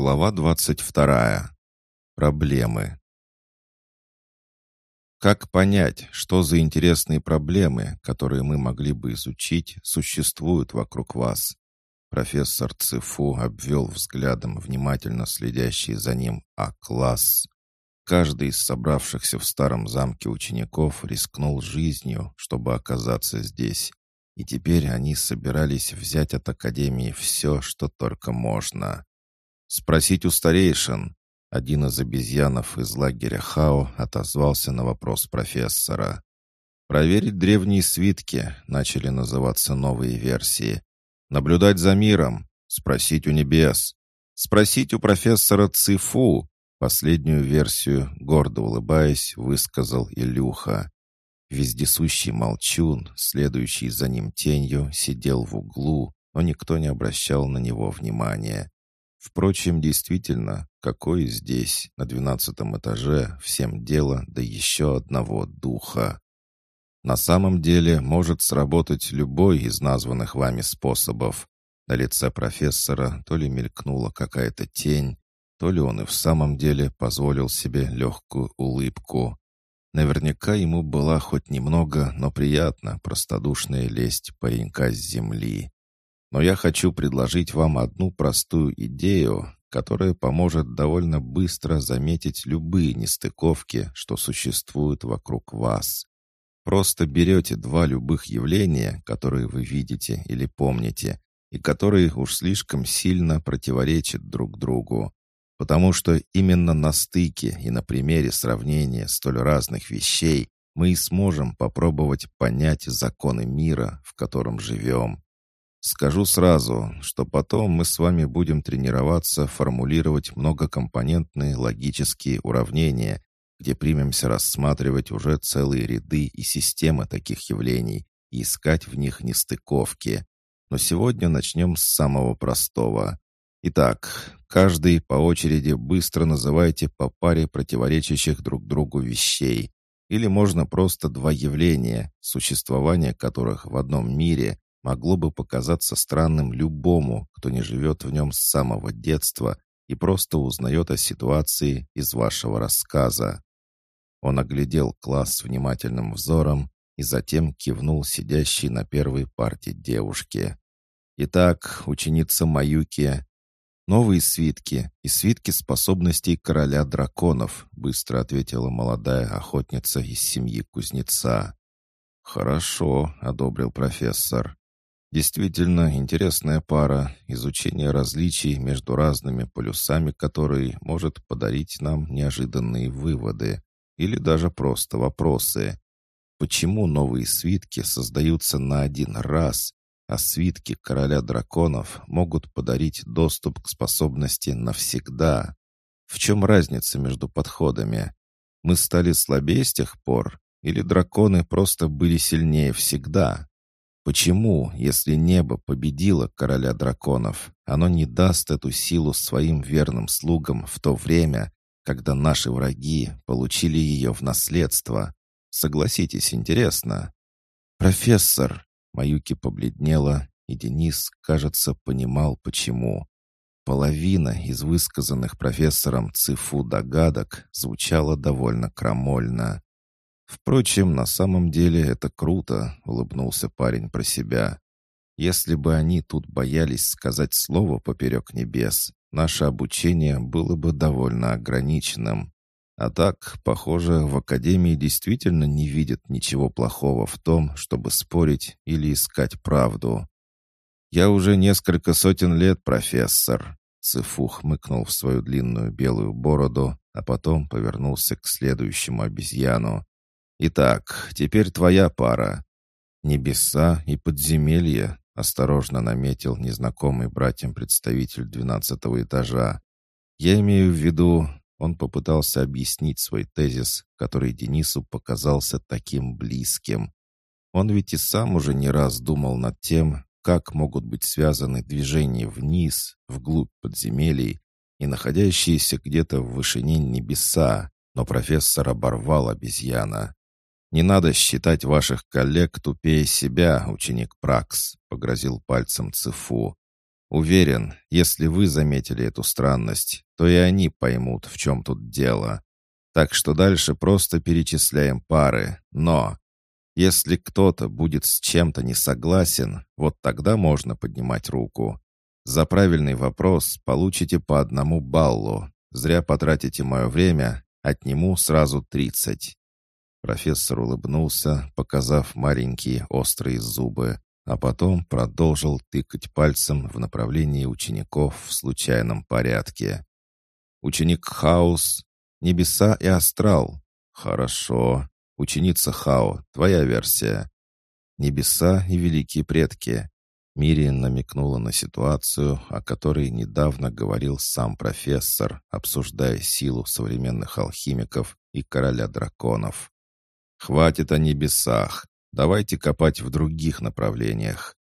Глава 22. Проблемы. Как понять, что за интересные проблемы, которые мы могли бы изучить, существуют вокруг вас? Профессор Цифу обвел взглядом внимательно следящий за ним А-класс. Каждый из собравшихся в старом замке учеников рискнул жизнью, чтобы оказаться здесь. И теперь они собирались взять от Академии все, что только можно. «Спросить у старейшин». Один из обезьянов из лагеря Хао отозвался на вопрос профессора. «Проверить древние свитки», — начали называться новые версии. «Наблюдать за миром», «Спросить у небес», «Спросить у профессора Цифу», Последнюю версию, гордо улыбаясь, высказал Илюха. Вездесущий молчун, следующий за ним тенью, сидел в углу, но никто не обращал на него внимания. Впрочем, действительно, какой здесь, на двенадцатом этаже, всем дело до еще одного духа. На самом деле может сработать любой из названных вами способов. На лице профессора то ли мелькнула какая-то тень, то ли он и в самом деле позволил себе легкую улыбку. Наверняка ему была хоть немного, но приятно простодушная лесть паренька с земли. Но я хочу предложить вам одну простую идею, которая поможет довольно быстро заметить любые нестыковки, что существуют вокруг вас. Просто берете два любых явления, которые вы видите или помните, и которые уж слишком сильно противоречат друг другу. Потому что именно на стыке и на примере сравнения столь разных вещей мы и сможем попробовать понять законы мира, в котором живем. Скажу сразу, что потом мы с вами будем тренироваться формулировать многокомпонентные логические уравнения, где примемся рассматривать уже целые ряды и системы таких явлений и искать в них нестыковки. Но сегодня начнем с самого простого. Итак, каждый по очереди быстро называйте по паре противоречащих друг другу вещей. Или можно просто два явления, существование которых в одном мире могло бы показаться странным любому, кто не живет в нем с самого детства и просто узнает о ситуации из вашего рассказа. Он оглядел класс внимательным взором и затем кивнул сидящей на первой парте девушке. «Итак, ученица Маюки, новые свитки и свитки способностей короля драконов», быстро ответила молодая охотница из семьи кузнеца. «Хорошо», — одобрил профессор. Действительно интересная пара, изучение различий между разными полюсами которые может подарить нам неожиданные выводы или даже просто вопросы. Почему новые свитки создаются на один раз, а свитки короля драконов могут подарить доступ к способности навсегда? В чем разница между подходами? Мы стали слабее с тех пор, или драконы просто были сильнее всегда? Почему, если небо победило короля драконов, оно не даст эту силу своим верным слугам в то время, когда наши враги получили ее в наследство? Согласитесь, интересно. «Профессор!» Маюки побледнела, и Денис, кажется, понимал, почему. Половина из высказанных профессором Цифу догадок звучала довольно крамольно. «Впрочем, на самом деле это круто», — улыбнулся парень про себя. «Если бы они тут боялись сказать слово поперек небес, наше обучение было бы довольно ограниченным. А так, похоже, в Академии действительно не видят ничего плохого в том, чтобы спорить или искать правду. «Я уже несколько сотен лет профессор», — Цифу хмыкнул в свою длинную белую бороду, а потом повернулся к следующему обезьяну. «Итак, теперь твоя пара. Небеса и подземелья», — осторожно наметил незнакомый братьям представитель двенадцатого этажа. «Я имею в виду...» Он попытался объяснить свой тезис, который Денису показался таким близким. Он ведь и сам уже не раз думал над тем, как могут быть связаны движения вниз, вглубь подземелий и находящиеся где-то в вышине небеса, но профессор оборвал обезьяна. «Не надо считать ваших коллег тупее себя, ученик Пракс», — погрозил пальцем Цифу. Уверен, если вы заметили эту странность, то и они поймут, в чем тут дело. Так что дальше просто перечисляем пары. Но если кто-то будет с чем-то не согласен, вот тогда можно поднимать руку. За правильный вопрос получите по одному баллу. Зря потратите мое время, отниму сразу тридцать. Профессор улыбнулся, показав маленькие острые зубы, а потом продолжил тыкать пальцем в направлении учеников в случайном порядке. Ученик Хаус, Небеса и Астрал. Хорошо. Ученица Хао, твоя версия. Небеса и великие предки. Мириан намекнула на ситуацию, о которой недавно говорил сам профессор, обсуждая силу современных алхимиков и короля драконов. «Хватит о небесах. Давайте копать в других направлениях».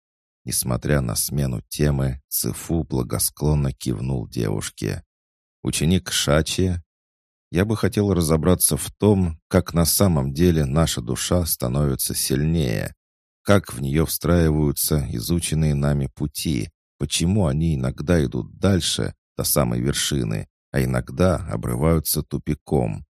Несмотря на смену темы, Цифу благосклонно кивнул девушке. «Ученик Шачи, я бы хотел разобраться в том, как на самом деле наша душа становится сильнее, как в нее встраиваются изученные нами пути, почему они иногда идут дальше, до самой вершины, а иногда обрываются тупиком.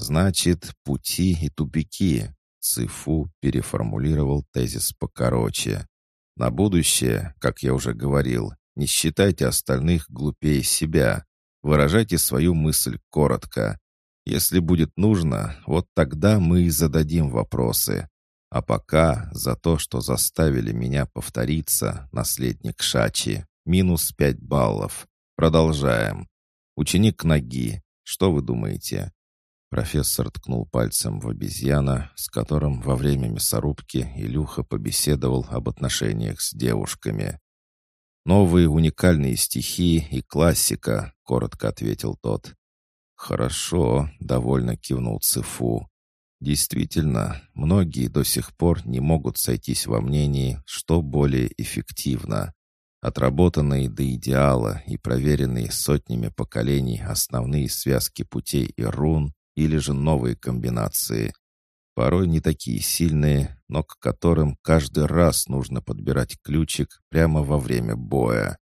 Значит, пути и тупики. Цифу переформулировал тезис покороче. На будущее, как я уже говорил, не считайте остальных глупее себя. Выражайте свою мысль коротко. Если будет нужно, вот тогда мы и зададим вопросы. А пока за то, что заставили меня повториться, наследник Шачи, минус пять баллов. Продолжаем. Ученик ноги. Что вы думаете? Профессор ткнул пальцем в обезьяна, с которым во время мясорубки Илюха побеседовал об отношениях с девушками. «Новые уникальные стихи и классика», — коротко ответил тот. «Хорошо», — довольно кивнул Цифу. «Действительно, многие до сих пор не могут сойтись во мнении, что более эффективно. Отработанные до идеала и проверенные сотнями поколений основные связки путей и рун или же новые комбинации. Порой не такие сильные, но к которым каждый раз нужно подбирать ключик прямо во время боя.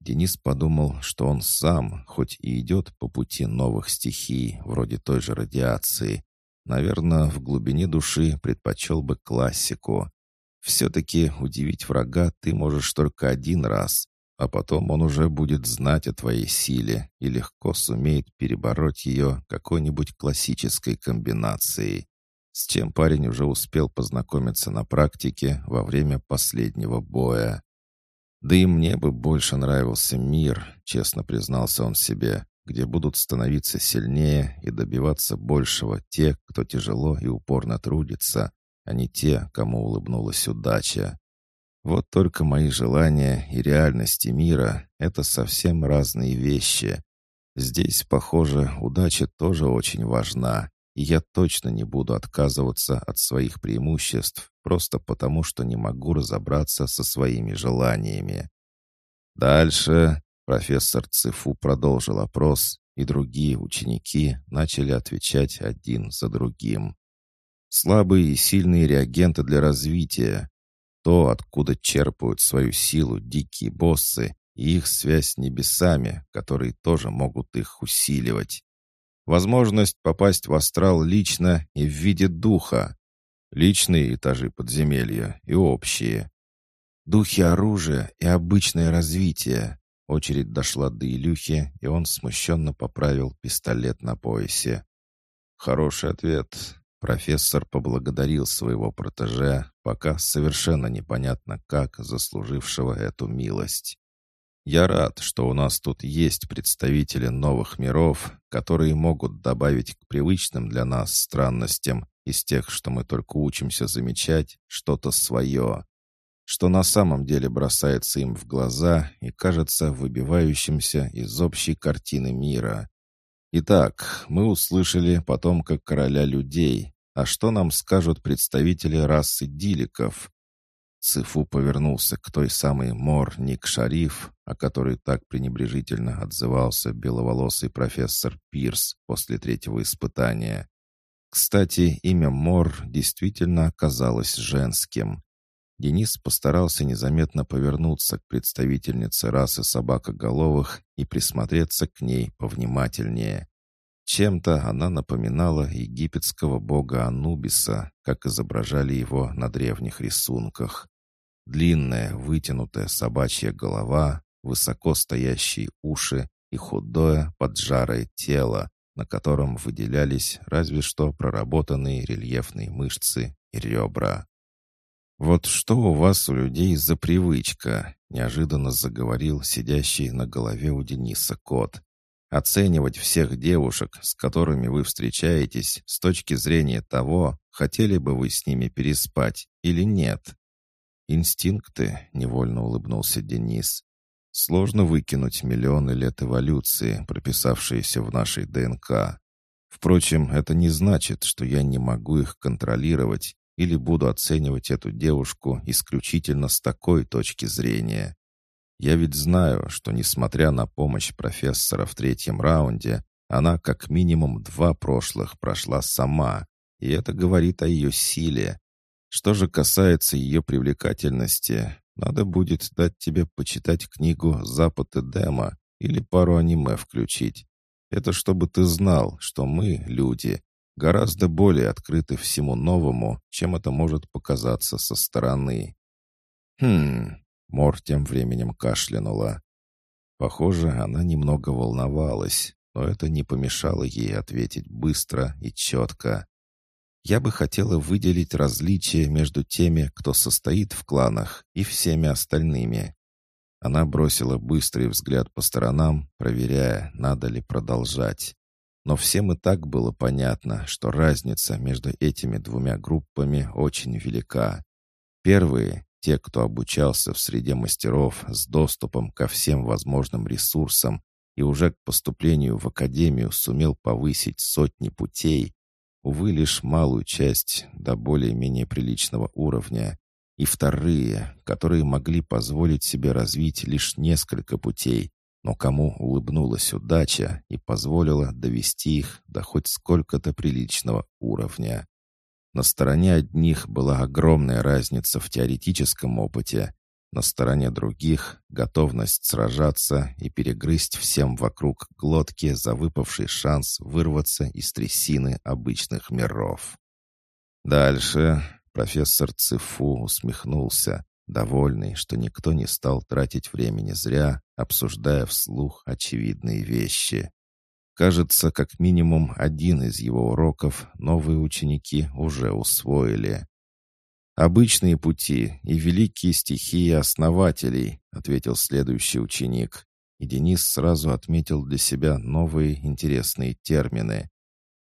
Денис подумал, что он сам, хоть и идет по пути новых стихий, вроде той же радиации, наверное, в глубине души предпочел бы классику. Все-таки удивить врага ты можешь только один раз, а потом он уже будет знать о твоей силе и легко сумеет перебороть ее какой-нибудь классической комбинацией, с чем парень уже успел познакомиться на практике во время последнего боя. Да и мне бы больше нравился мир, честно признался он себе, где будут становиться сильнее и добиваться большего те, кто тяжело и упорно трудится, а не те, кому улыбнулась удача. Вот только мои желания и реальности мира — это совсем разные вещи. Здесь, похоже, удача тоже очень важна, и я точно не буду отказываться от своих преимуществ просто потому, что не могу разобраться со своими желаниями. Дальше профессор Цифу продолжил опрос, и другие ученики начали отвечать один за другим. Слабые и сильные реагенты для развития, то, откуда черпают свою силу дикие боссы, и их связь с небесами, которые тоже могут их усиливать. Возможность попасть в астрал лично и в виде духа. Личные этажи подземелья и общие. Духи оружия и обычное развитие. Очередь дошла до Илюхи, и он смущенно поправил пистолет на поясе. Хороший ответ. Профессор поблагодарил своего протеже, пока совершенно непонятно как заслужившего эту милость. «Я рад, что у нас тут есть представители новых миров, которые могут добавить к привычным для нас странностям из тех, что мы только учимся замечать, что-то свое, что на самом деле бросается им в глаза и кажется выбивающимся из общей картины мира. Итак, мы услышали потомка короля людей. А что нам скажут представители расы диликов? Цифу повернулся к той самой Мор Ник Шариф, о которой так пренебрежительно отзывался беловолосый профессор Пирс после третьего испытания. Кстати, имя Мор действительно оказалось женским. Денис постарался незаметно повернуться к представительнице расы собакоголовых и присмотреться к ней повнимательнее. Чем-то она напоминала египетского бога Анубиса, как изображали его на древних рисунках. Длинная, вытянутая собачья голова, высоко стоящие уши и худое, поджарое тело, на котором выделялись разве что проработанные рельефные мышцы и ребра. «Вот что у вас у людей за привычка?» — неожиданно заговорил сидящий на голове у Дениса кот. «Оценивать всех девушек, с которыми вы встречаетесь, с точки зрения того, хотели бы вы с ними переспать или нет». «Инстинкты», — невольно улыбнулся Денис. «Сложно выкинуть миллионы лет эволюции, прописавшиеся в нашей ДНК. Впрочем, это не значит, что я не могу их контролировать или буду оценивать эту девушку исключительно с такой точки зрения. Я ведь знаю, что, несмотря на помощь профессора в третьем раунде, она как минимум два прошлых прошла сама, и это говорит о ее силе. Что же касается ее привлекательности, надо будет дать тебе почитать книгу «Запад Эдема» или пару аниме включить. Это чтобы ты знал, что мы, люди, гораздо более открыты всему новому, чем это может показаться со стороны. Хм, Мор тем временем кашлянула. Похоже, она немного волновалась, но это не помешало ей ответить быстро и четко. Я бы хотела выделить различия между теми, кто состоит в кланах, и всеми остальными. Она бросила быстрый взгляд по сторонам, проверяя, надо ли продолжать. Но всем и так было понятно, что разница между этими двумя группами очень велика. Первые — те, кто обучался в среде мастеров с доступом ко всем возможным ресурсам и уже к поступлению в академию сумел повысить сотни путей, увы, лишь малую часть до более-менее приличного уровня, и вторые, которые могли позволить себе развить лишь несколько путей, но кому улыбнулась удача и позволила довести их до хоть сколько-то приличного уровня. На стороне одних была огромная разница в теоретическом опыте, на стороне других — готовность сражаться и перегрызть всем вокруг глотки за выпавший шанс вырваться из трясины обычных миров. Дальше профессор Цифу усмехнулся, довольный, что никто не стал тратить времени зря, обсуждая вслух очевидные вещи. Кажется, как минимум один из его уроков новые ученики уже усвоили. «Обычные пути и великие стихии основателей», — ответил следующий ученик. И Денис сразу отметил для себя новые интересные термины.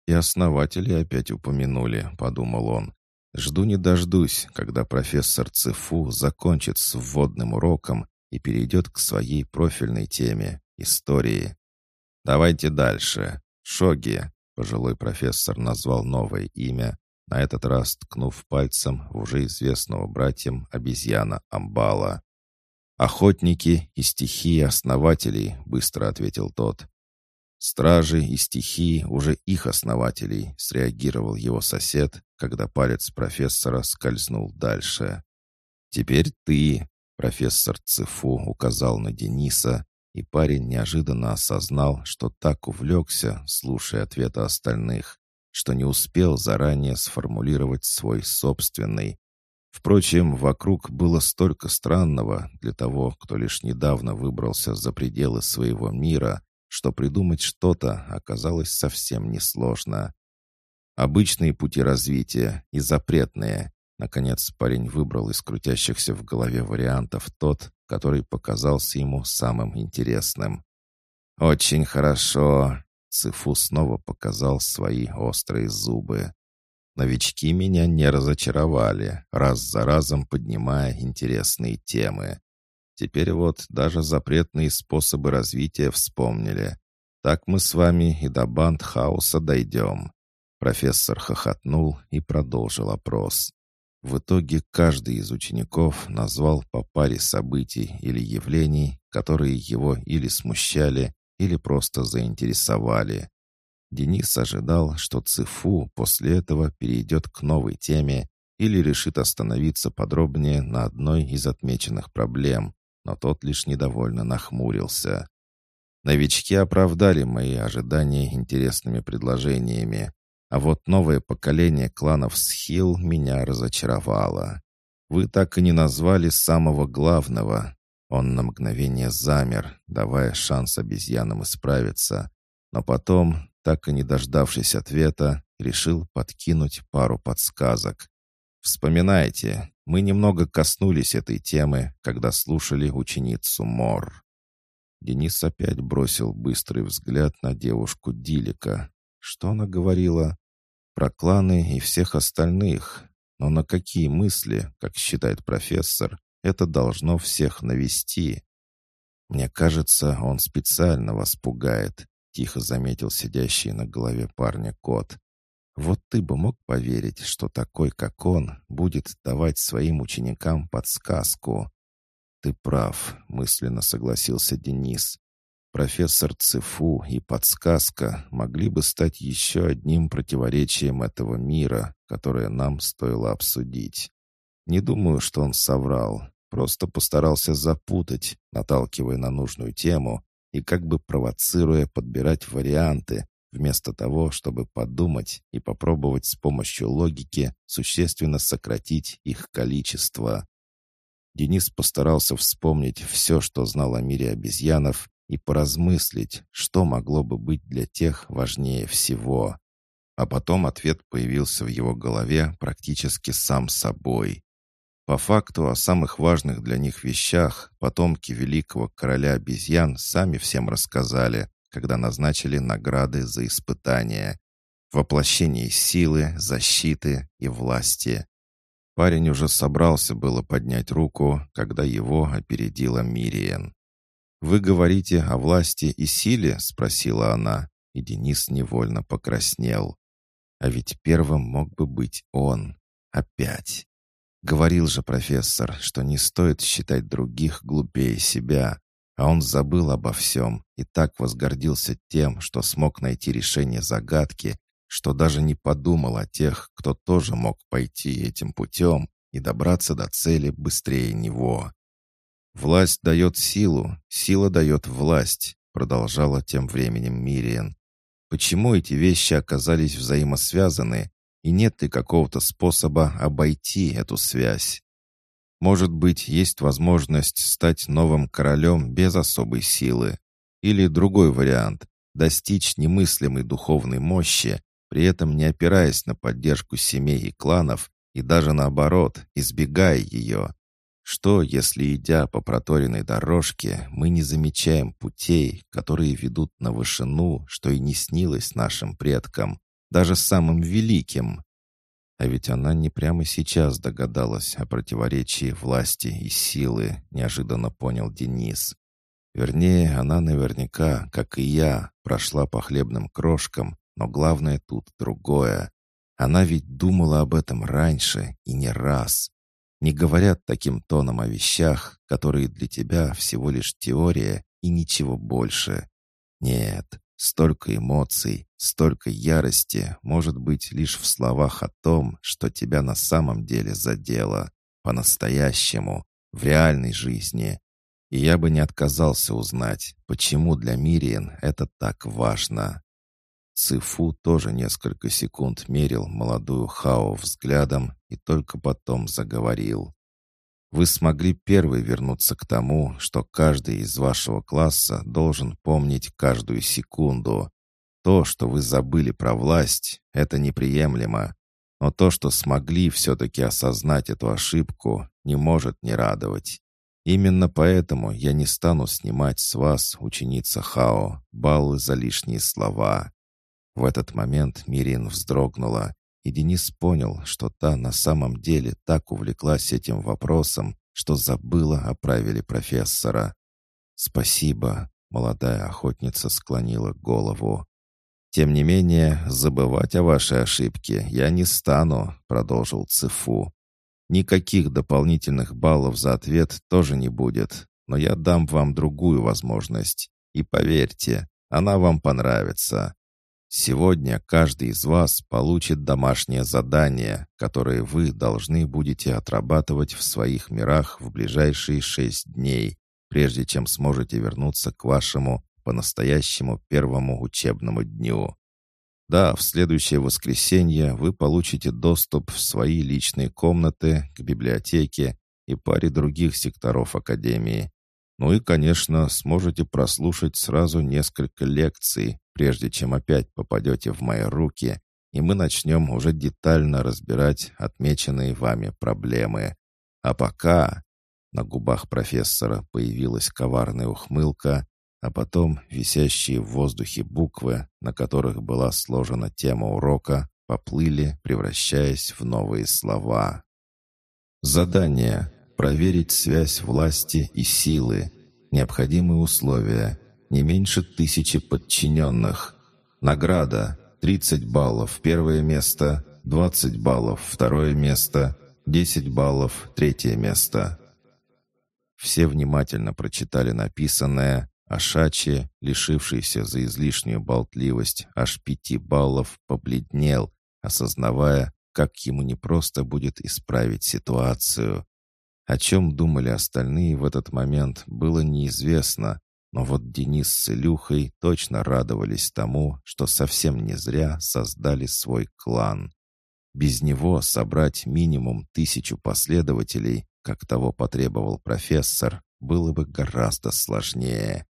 «И основатели опять упомянули», — подумал он. Жду не дождусь, когда профессор Цифу закончит с вводным уроком и перейдет к своей профильной теме — истории. «Давайте дальше. Шоги», — пожилой профессор назвал новое имя, на этот раз ткнув пальцем в уже известного братьям обезьяна Амбала. «Охотники и стихии основателей», — быстро ответил тот. «Стражи и стихии уже их основателей», — среагировал его сосед, когда палец профессора скользнул дальше. «Теперь ты», — профессор Цифу указал на Дениса, и парень неожиданно осознал, что так увлекся, слушая ответы остальных, что не успел заранее сформулировать свой собственный. Впрочем, вокруг было столько странного для того, кто лишь недавно выбрался за пределы своего мира, что придумать что-то оказалось совсем несложно. Обычные пути развития и запретные. Наконец парень выбрал из крутящихся в голове вариантов тот, который показался ему самым интересным. «Очень хорошо!» Цифу снова показал свои острые зубы. Новички меня не разочаровали, раз за разом поднимая интересные темы. Теперь вот даже запретные способы развития вспомнили. Так мы с вами и до банд хаоса дойдем». Профессор хохотнул и продолжил опрос. В итоге каждый из учеников назвал по паре событий или явлений, которые его или смущали, или просто заинтересовали. Денис ожидал, что Цифу после этого перейдет к новой теме или решит остановиться подробнее на одной из отмеченных проблем, но тот лишь недовольно нахмурился. Новички оправдали мои ожидания интересными предложениями, а вот новое поколение кланов Схил меня разочаровало. Вы так и не назвали самого главного. Он на мгновение замер, давая шанс обезьянам исправиться. Но потом, так и не дождавшись ответа, решил подкинуть пару подсказок. Вспоминайте, мы немного коснулись этой темы, когда слушали ученицу Мор. Денис опять бросил быстрый взгляд на девушку Дилика. Что она говорила? Про кланы и всех остальных. Но на какие мысли, как считает профессор, это должно всех навести? Мне кажется, он специально вас пугает, тихо заметил сидящий на голове парня кот. Вот ты бы мог поверить, что такой, как он, будет давать своим ученикам подсказку. «Ты прав», — мысленно согласился Денис. «Профессор Цифу и подсказка могли бы стать еще одним противоречием этого мира, которое нам стоило обсудить. Не думаю, что он соврал, просто постарался запутать, наталкивая на нужную тему и как бы провоцируя подбирать варианты, вместо того, чтобы подумать и попробовать с помощью логики существенно сократить их количество. Денис постарался вспомнить все, что знал о мире обезьянов, и поразмыслить, что могло бы быть для тех важнее всего. А потом ответ появился в его голове практически сам собой. По факту о самых важных для них вещах потомки великого короля обезьян сами всем рассказали, когда назначили награды за испытания. Воплощение силы, защиты и власти. Парень уже собрался было поднять руку, когда его опередила Мириен. «Вы говорите о власти и силе?» — спросила она, и Денис невольно покраснел. А ведь первым мог бы быть он. Опять. Говорил же профессор, что не стоит считать других глупее себя, а он забыл обо всем и так возгордился тем, что смог найти решение загадки, что даже не подумал о тех, кто тоже мог пойти этим путем и добраться до цели быстрее него. «Власть дает силу, сила дает власть», — продолжала тем временем Мириен. «Почему эти вещи оказались взаимосвязаны, и нет ли какого-то способа обойти эту связь? Может быть, есть возможность стать новым королем без особой силы? Или другой вариант — достичь немыслимой духовной мощи, при этом не опираясь на поддержку семей и кланов, и даже наоборот, избегая ее. Что, если, идя по проторенной дорожке, мы не замечаем путей, которые ведут на вышину, что и не снилось нашим предкам, даже самым великим? А ведь она не прямо сейчас догадалась о противоречии власти и силы, неожиданно понял Денис. Вернее, она наверняка, как и я, прошла по хлебным крошкам но главное тут другое. Она ведь думала об этом раньше и не раз. Не говорят таким тоном о вещах, которые для тебя всего лишь теория и ничего больше. Нет, столько эмоций, столько ярости может быть лишь в словах о том, что тебя на самом деле задело, по-настоящему, в реальной жизни. И я бы не отказался узнать, почему для Мириен это так важно. Цифу тоже несколько секунд мерил молодую Хао взглядом и только потом заговорил. «Вы смогли первый вернуться к тому, что каждый из вашего класса должен помнить каждую секунду. То, что вы забыли про власть, это неприемлемо. Но то, что смогли все-таки осознать эту ошибку, не может не радовать. Именно поэтому я не стану снимать с вас, ученица Хао, баллы за лишние слова. В этот момент Мирин вздрогнула, и Денис понял, что та на самом деле так увлеклась этим вопросом, что забыла о правиле профессора. «Спасибо», — молодая охотница склонила голову. «Тем не менее, забывать о вашей ошибке я не стану», — продолжил Цифу. «Никаких дополнительных баллов за ответ тоже не будет, но я дам вам другую возможность. И поверьте, она вам понравится. Сегодня каждый из вас получит домашнее задание, которое вы должны будете отрабатывать в своих мирах в ближайшие шесть дней, прежде чем сможете вернуться к вашему по-настоящему первому учебному дню. Да, в следующее воскресенье вы получите доступ в свои личные комнаты, к библиотеке и паре других секторов Академии. Ну и, конечно, сможете прослушать сразу несколько лекций, прежде чем опять попадете в мои руки, и мы начнем уже детально разбирать отмеченные вами проблемы. А пока...» На губах профессора появилась коварная ухмылка, а потом висящие в воздухе буквы, на которых была сложена тема урока, поплыли, превращаясь в новые слова. Задание. Проверить связь власти и силы. Необходимые условия не меньше тысячи подчиненных. Награда 30 баллов первое место, 20 баллов второе место, 10 баллов третье место. Все внимательно прочитали написанное, а Шачи, лишившийся за излишнюю болтливость аж пяти баллов, побледнел, осознавая, как ему непросто будет исправить ситуацию. О чем думали остальные в этот момент, было неизвестно, но вот Денис с Илюхой точно радовались тому, что совсем не зря создали свой клан. Без него собрать минимум тысячу последователей, как того потребовал профессор, было бы гораздо сложнее.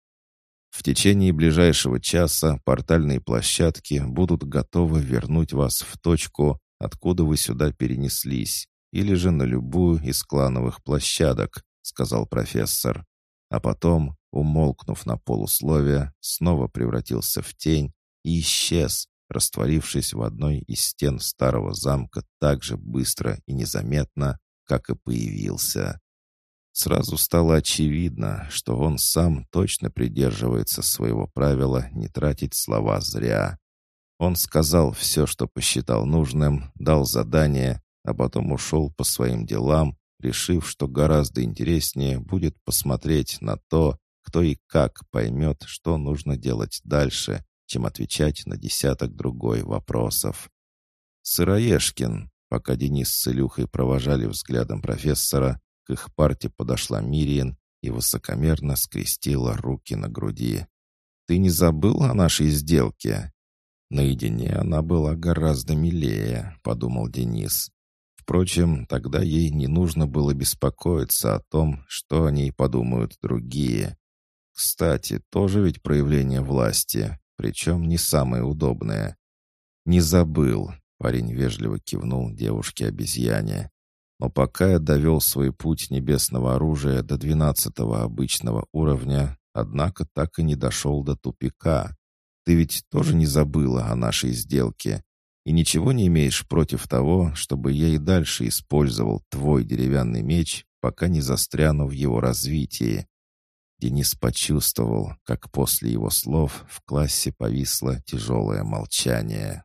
В течение ближайшего часа портальные площадки будут готовы вернуть вас в точку, откуда вы сюда перенеслись, или же на любую из клановых площадок, сказал профессор. А потом умолкнув на полусловие, снова превратился в тень и исчез, растворившись в одной из стен старого замка так же быстро и незаметно, как и появился. Сразу стало очевидно, что он сам точно придерживается своего правила не тратить слова зря. Он сказал все, что посчитал нужным, дал задание, а потом ушел по своим делам, решив, что гораздо интереснее будет посмотреть на то, кто и как поймет, что нужно делать дальше, чем отвечать на десяток другой вопросов. «Сыроежкин», пока Денис с Илюхой провожали взглядом профессора, к их парте подошла Мириен и высокомерно скрестила руки на груди. «Ты не забыл о нашей сделке?» Наедине она была гораздо милее, подумал Денис. Впрочем, тогда ей не нужно было беспокоиться о том, что о ней подумают другие. Кстати, тоже ведь проявление власти, причем не самое удобное. «Не забыл», — парень вежливо кивнул девушке-обезьяне. «Но пока я довел свой путь небесного оружия до двенадцатого обычного уровня, однако так и не дошел до тупика. Ты ведь тоже не забыла о нашей сделке и ничего не имеешь против того, чтобы я и дальше использовал твой деревянный меч, пока не застряну в его развитии. Денис почувствовал, как после его слов в классе повисло тяжелое молчание.